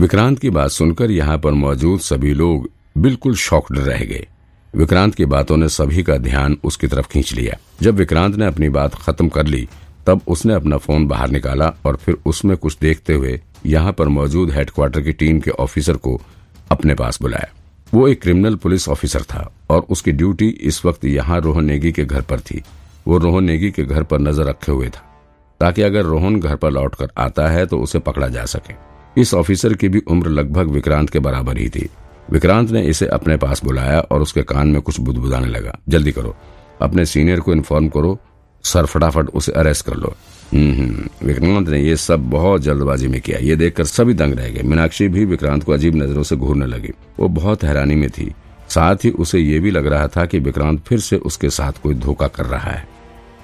विक्रांत की बात सुनकर यहाँ पर मौजूद सभी लोग बिल्कुल शॉक्ड रह गए। विक्रांत की बातों ने सभी का ध्यान उसकी तरफ़ खींच लिया। जब विक्रांत ने अपनी बात खत्म कर ली, तब उसने अपना फ़ोन बाहर निकाला और फिर उसमें कुछ देखते हुए यहाँ पर मौजूद हेडक्वार्टर की टीम के ऑफिसर को अपने पास बुलाया। वो एक क्रिमिनल पुलिस ऑफिसर था और उसकी ड्यूटी इस वक्त यहाँ रोहन नेगी के घर पर थी। वो रोहन नेगी के घर पर नज़र रखे हुए था। ताकि अगर रोहन घर पर लौटकर आता है तो उसे पकड़ा जा सके। इस ऑफिसर की भी उम्र लगभग विक्रांत के बराबर ही थी। विक्रांत ने इसे अपने पास बुलाया और उसके कान में कुछ बुदबुदाने लगा। जल्दी करो। अपने सीनियर को इन्फॉर्म करो। सर, फटाफट उसे अरेस्ट कर लो। हम्म विक्रांत ने यह सब बहुत जल्दबाजी में किया। ये देखकर सभी दंग रह गए। मीनाक्षी भी विक्रांत को अजीब नज़रों से घूरने लगी। वो बहुत हैरानी में थी। साथ ही उसे ये भी लग रहा था कि विक्रांत फिर से उसके साथ कोई धोखा कर रहा है।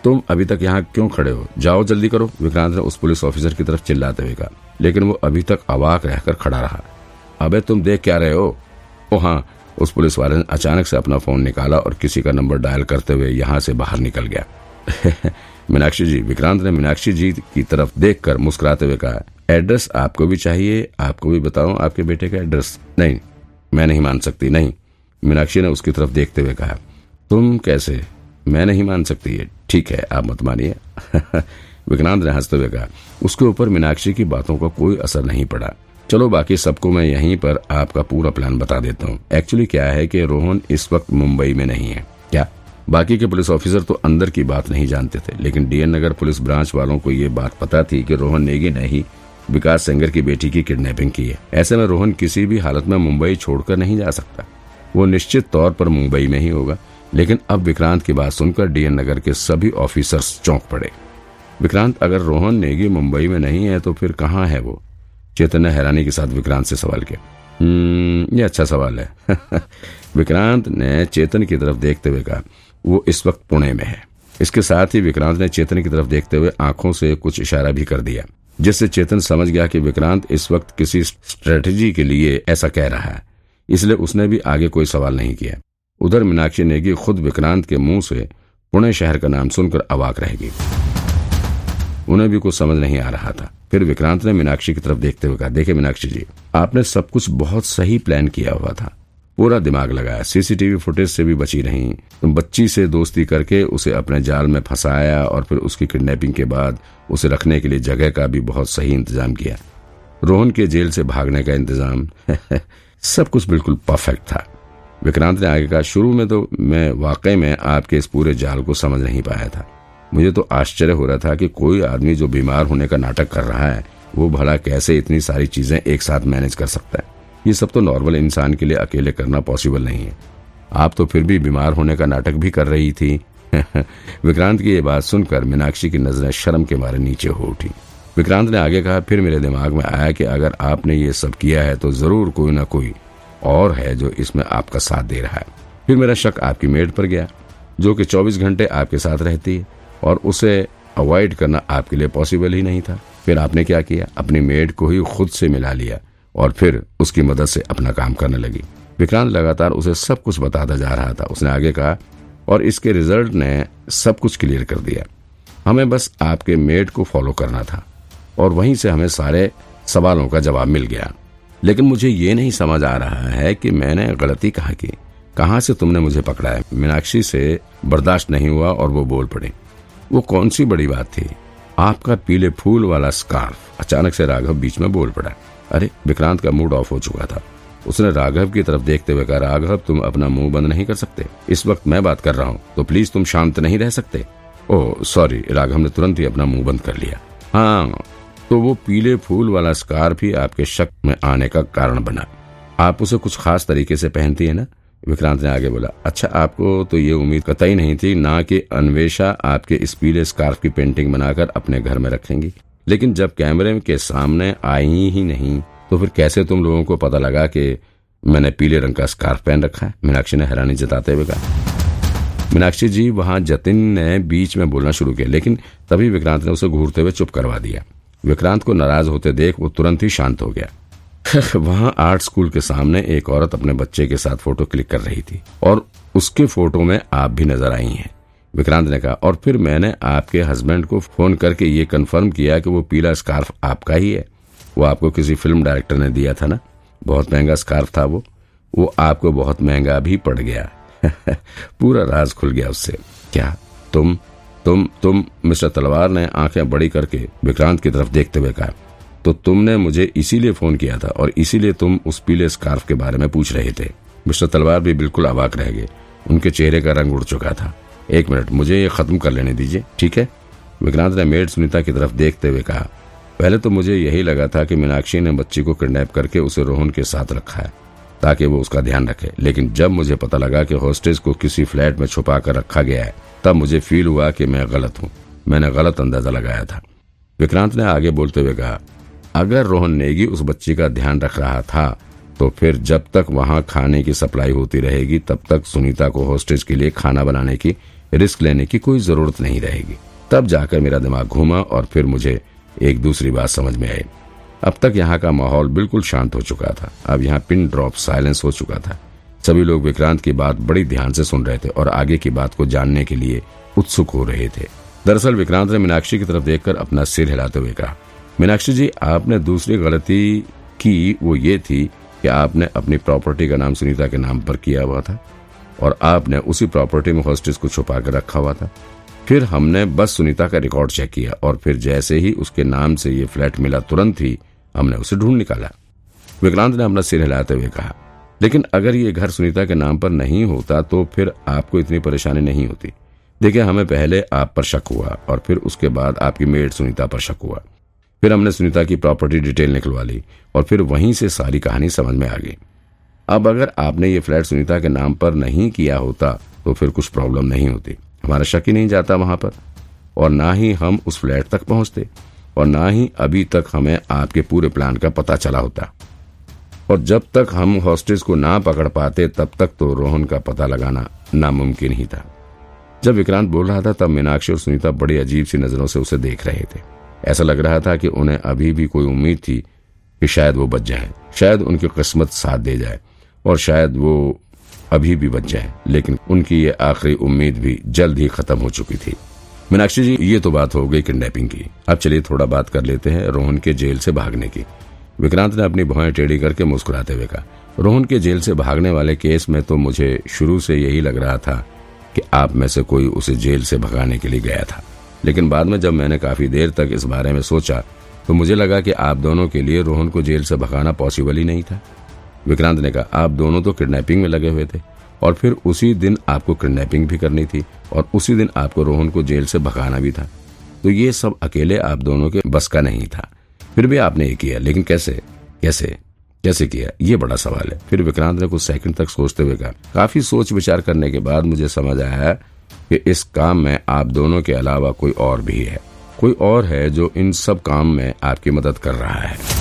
तुम अभी तक यहाँ क्यों खड़े हो? जाओ, जल्दी करो। विक्रांत ने उस पुलिस ऑफिसर की तरफ़ चिल्लाते हुए कहा। लेकिन वो अभी तक अवाक रहकर खड़ा रहा। अबे, तुम देख क्या रहे हो? ओ हाँ उस पुलिस वाले ने अचानक से अपना फ़ोन निकाला और किसी का नंबर डायल करते हुए यहाँ से बाहर निकल गया। मीनाक्षी जी, विक्रांत ने मीनाक्षी जी की तरफ़ देखकर मुस्कुराते हुए कहा, एड्रेस आपको भी चाहिए, आपको भी बताऊँ आपके बेटे का एड्रेस? नहीं, मैं नहीं मान सकती, नहीं। मीनाक्षी ने उसकी तरफ़ देखते हुए कहा, तुम कैसे? मैं नहीं मान सकती है ठीक है, आप मत मानिए। विक्रांत ने हँसते हुए कहा, उसके ऊपर मीनाक्षी की बातों का कोई असर नहीं पड़ा। चलो बाकी सबको मैं यहीं पर आपका पूरा प्लान बता देता हूँ। एक्चुअली क्या है कि रोहन इस वक्त मुंबई में नहीं है। क्या? बाकी के पुलिस ऑफिसर तो अंदर की बात नहीं जानते थे, लेकिन डीएन नगर पुलिस ब्रांच वालों को ये बात पता थी कि रोहन नेगी ने ही विकास सेंगर की बेटी की किडनैपिंग की है। ऐसे में रोहन किसी भी हालत में मुंबई छोड़कर नहीं जा सकता। वो निश्चित तौर पर मुंबई में ही होगा। लेकिन अब विक्रांत की बात सुनकर डीएन नगर के सभी ऑफिसर्स चौंक पड़े। विक्रांत, अगर रोहन नेगी मुंबई में नहीं है तो फिर कहाँ है वो? चेतन ने हैरानी के साथ विक्रांत से सवाल किया। ये अच्छा सवाल है। विक्रांत ने चेतन की तरफ़ देखते हुए कहा, वो इस वक्त पुणे में है। इसके साथ ही विक्रांत ने चेतन की तरफ़ देखते हुए आँखों से कुछ इशारा भी कर दिया, जिससे चेतन समझ गया कि विक्रांत इस वक्त किसी स्ट्रेटजी के लिए ऐसा कह रहा है। इसलिए उसने भी आगे कोई सवाल नहीं किया। उधर मीनाक्षी नेगी खुद विक्रांत के मुँह से पुणे शहर का नाम सुनकर अवाक रहेगी उन्हें भी कुछ समझ नहीं आ रहा था। फिर विक्रांत ने मीनाक्षी की तरफ़ देखते हुए कहा देखे मीनाक्षी जी, आपने सब कुछ बहुत सही प्लान किया हुआ था। पूरा दिमाग लगाया, सीसीटीवी फुटेज से भी बची रही। तुम बच्ची से दोस्ती करके उसे अपने जाल में फंसाया और फिर उसकी किडनैपिंग के बाद उसे रखने के लिए जगह का भी बहुत सही इंतज़ाम किया। रोहन के जेल से भागने का इंतज़ाम, सब कुछ बिल्कुल परफेक्ट था। विक्रांत ने आगे कहा, शुरू में तो मैं वाकई में आपके इस पूरे जाल को समझ नहीं पाया था। मुझे तो आश्चर्य हो रहा था कि कोई आदमी जो बीमार होने का नाटक कर रहा है, वो भला कैसे इतनी सारी चीज़ें एक साथ मैनेज कर सकता है? ये सब तो नॉर्मल इंसान के लिए अकेले करना पॉसिबल नहीं है। आप तो फिर भी बीमार होने का नाटक भी कर रही थी। विक्रांत की ये बात सुनकर मीनाक्षी की नज़रें शर्म के मारे नीचे हो उठी। विक्रांत ने आगे कहा, फिर मेरे दिमाग में आया कि अगर आपने ये सब किया है तो ज़रूर कोई ना कोई और है जो इसमें आपका साथ दे रहा है। फिर मेरा शक आपकी मेड पर गया, जो कि 24 घंटे आपके साथ रहती है। और उसे अवॉइड करना आपके लिए पॉसिबल ही नहीं था। फिर आपने क्या किया? अपनी मेड को ही खुद से मिला लिया और फिर उसकी मदद से अपना काम करने लगी। विक्रांत लगातार उसे सब कुछ बताता जा रहा था। उसने आगे कहा, और इसके रिज़ल्ट ने सब कुछ क्लियर कर दिया। हमें बस आपके मेड को फॉलो करना था और वहीं से हमें सारे सवालों का जवाब मिल गया। लेकिन मुझे ये नहीं समझ आ रहा है कि मैंने गलती कहा की? कहाँ से तुमने मुझे पकड़ा है? मीनाक्षी से बर्दाश्त नहीं हुआ और वो बोल पड़ी वो कौन सी बड़ी बात थी? आपका पीले फूल वाला स्कार्फ अचानक से राघव बीच में बोल पड़ा। अरे, विक्रांत का मूड ऑफ़ हो चुका था। उसने राघव की तरफ़ देखते हुए कहा, राघव, तुम अपना मुँह बंद नहीं कर सकते। इस वक्त मैं बात कर रहा हूँ तो प्लीज़ तुम शांत नहीं रह सकते। ओह सॉरी राघव ने तुरंत ही अपना मुँह बंद कर लिया। हाँ तो वो पीले फूल वाला स्कार्फ ही आपके शक में आने का कारण बना। आप उसे कुछ खास तरीके से पहनती है ना? विक्रांत ने आगे बोला अच्छा आपको तो ये उम्मीद कतई नहीं थी ना कि अन्वेषा आपके इस पीले स्कार्फ की पेंटिंग बनाकर अपने घर में रखेंगी। लेकिन जब कैमरे के सामने आई ही नहीं तो फिर कैसे तुम लोगों को पता लगा कि मैंने पीले रंग का स्कार्फ पहन रखा है? मीनाक्षी ने हैरानी जताते हुए कहा। मीनाक्षी जी, वहाँ जतिन ने बीच में बोलना शुरू किया, लेकिन तभी विक्रांत ने उसे घूरते हुए चुप करवा दिया। विक्रांत को नाराज़ होते देख वो तुरंत ही शांत हो गया। वहाँ आर्ट स्कूल के सामने एक औरत अपने बच्चे के साथ फ़ोटो क्लिक कर रही थी और उसके फ़ोटो में आप भी नज़र आई हैं। विक्रांत ने कहा, और फिर मैंने आपके हस्बैंड को फ़ोन करके ये कंफर्म किया कि वो पीला स्कार्फ आपका ही है। वो आपको किसी फ़िल्म डायरेक्टर ने दिया था ना? बहुत महँगा स्कार्फ था वो। वो आपको बहुत महँगा भी पड़ गया। पूरा राज खुल गया उससे। क्या तुम तुम तुम, मिस्टर तलवार ने आँखें बड़ी करके विक्रांत की तरफ़ देखते हुए कहा तो तुमने मुझे इसीलिए फ़ोन किया था और इसीलिए तुम उस पीले स्कार्फ के बारे में पूछ रहे थे। मिस्टर तलवार भी बिल्कुल अवाक रह गए। उनके चेहरे का रंग उड़ चुका था। एक मिनट, मुझे ये खत्म कर लेने दीजिए, ठीक है? विक्रांत ने मेड सुनीता की तरफ़ देखते हुए कहा, पहले तो मुझे यही लगा था कि मीनाक्षी ने बच्ची को किडनैप करके उसे रोहन के साथ रखा है, ताकि वो उसका ध्यान रखे। लेकिन जब मुझे पता लगा कि हॉस्टेज को किसी फ्लैट में छुपा कर रखा गया है, तब मुझे फील हुआ कि मैं गलत हूँ। मैंने गलत अंदाज़ा लगाया था। विक्रांत ने आगे बोलते हुए कहा अगर रोहन नेगी उस बच्ची का ध्यान रख रहा था तो फिर जब तक वहाँ खाने की सप्लाई होती रहेगी, तब तक सुनीता को होस्टेज के लिए खाना बनाने की, रिस्क लेने की कोई ज़रूरत नहीं रहेगी। तब जाकर मेरा दिमाग घूमा और फिर मुझे एक दूसरी बात समझ में आई। अब तक यहाँ का माहौल बिल्कुल शांत हो चुका था। अब यहाँ पिन ड्रॉप साइलेंस हो चुका था। सभी लोग विक्रांत की बात बड़ी ध्यान से सुन रहे थे और आगे की बात को जानने के लिए उत्सुक हो रहे थे। दरअसल विक्रांत ने मीनाक्षी की तरफ़ देखकर अपना सिर हिलाते हुए कहा मीनाक्षी जी, आपने दूसरी गलती की, वो ये थी कि आपने अपनी प्रॉपर्टी का नाम सुनीता के नाम पर किया हुआ था और आपने उसी प्रॉपर्टी में हॉस्टेज को छुपा कर रखा हुआ था। फिर हमने बस सुनीता का रिकॉर्ड चेक किया और फिर जैसे ही उसके नाम से ये फ्लैट मिला, तुरंत ही हमने उसे ढूंढ निकाला। विक्रांत ने अपना सिर हिलाते हुए कहा, लेकिन अगर ये घर सुनीता के नाम पर नहीं होता तो फिर आपको इतनी परेशानी नहीं होती। देखिए, हमें पहले आप पर शक हुआ और फिर उसके बाद आपकी मेड सुनीता पर शक हुआ। फिर हमने सुनीता की प्रॉपर्टी डिटेल निकलवा ली और फिर वहीं से सारी कहानी समझ में आ गई। अब अगर आपने ये फ्लैट सुनीता के नाम पर नहीं किया होता तो फिर कुछ प्रॉब्लम नहीं होती। हमारा शक ही नहीं जाता वहाँ पर। और ना ही हम उस फ्लैट तक पहुँचते, और ना ही अभी तक हमें आपके पूरे प्लान का पता चला होता। और जब तक हम हॉस्टेज को ना पकड़ पाते, तब तक तो रोहन का पता लगाना नामुमकिन ही था। जब विक्रांत बोल रहा था, तब मीनाक्षी और सुनीता बड़ी अजीब सी नज़रों से उसे देख रहे थे। ऐसा लग रहा था कि उन्हें अभी भी कोई उम्मीद थी कि शायद वो बच जाए। शायद उनकी किस्मत साथ दे जाए और शायद वो अभी भी बच जाए, लेकिन उनकी ये आखिरी उम्मीद भी जल्द ही खत्म हो चुकी थी। मीनाक्षी जी, ये तो बात हो गई किडनैपिंग की। अब चलिए थोड़ा बात कर लेते हैं रोहन के जेल से भागने की। विक्रांत ने अपनी भुआएँ टेढ़ी करके मुस्कुराते हुए कहा, रोहन के जेल से भागने वाले केस में तो मुझे शुरू से यही लग रहा था कि आप में से कोई उसे जेल से भगाने के लिए गया था। लेकिन बाद में जब मैंने काफ़ी देर तक इस बारे में सोचा तो मुझे लगा कि आप दोनों के लिए रोहन को जेल से भगाना पॉसिबल ही नहीं था। विक्रांत ने कहा, आप दोनों तो किडनैपिंग में लगे हुए थे, और फिर उसी दिन आपको किडनैपिंग भी करनी थी, और उसी दिन आपको रोहन को जेल से भगाना भी था। तो ये सब अकेले आप दोनों के बस का नहीं था। फिर भी आपने ये किया, लेकिन कैसे? कैसे? कैसे किया? ये बड़ा सवाल है। फिर विक्रांत ने कुछ सेकंड तक सोचते हुए कहा, काफ़ी सोच विचार करने के बाद मुझे समझ आया कि इस काम में आप दोनों के अलावा कोई और भी है। कोई और है जो इन सब काम में आपकी मदद कर रहा है।